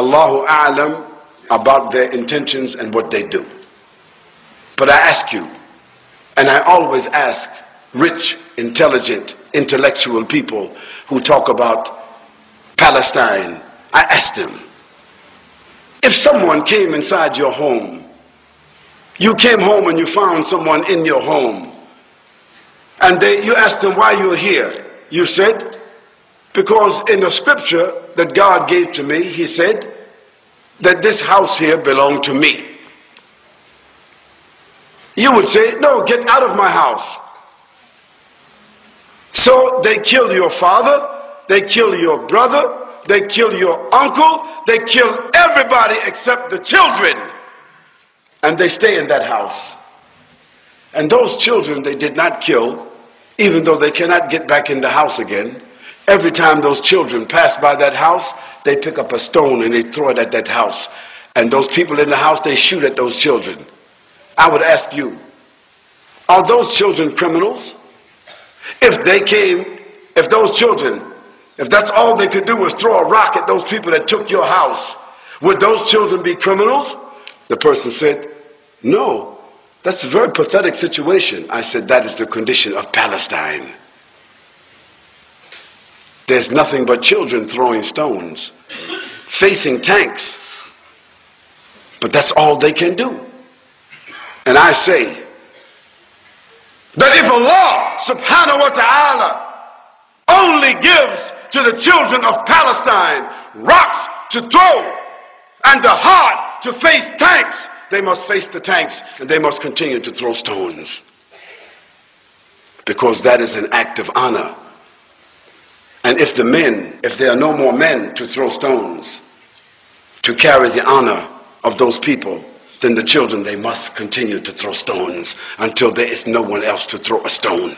Allahu A'lam about their intentions and what they do. But I ask you, and I always ask rich, intelligent, intellectual people who talk about Palestine, I ask them, if someone came inside your home, you came home and you found someone in your home, and they, you asked them why you're here, you said, because in the scripture that God gave to me, He said that this house here belonged to me. You would say, No, get out of my house. So they kill your father, they kill your brother, they kill your uncle, they kill everybody except the children. And they stay in that house. And those children they did not kill, even though they cannot get back in the house again Every time those children pass by that house, they pick up a stone and they throw it at that house. And those people in the house, they shoot at those children. I would ask you, are those children criminals? If they came, if those children, if that's all they could do was throw a rock at those people that took your house, would those children be criminals? The person said, no. That's a very pathetic situation. I said, that is the condition of Palestine. There's nothing but children throwing stones, facing tanks. But that's all they can do. And I say that if Allah subhanahu wa ta'ala only gives to the children of Palestine rocks to throw and the heart to face tanks, they must face the tanks and they must continue to throw stones. Because that is an act of honor and if the men, if there are no more men to throw stones, to carry the honor of those people, then the children, they must continue to throw stones until there is no one else to throw a stone.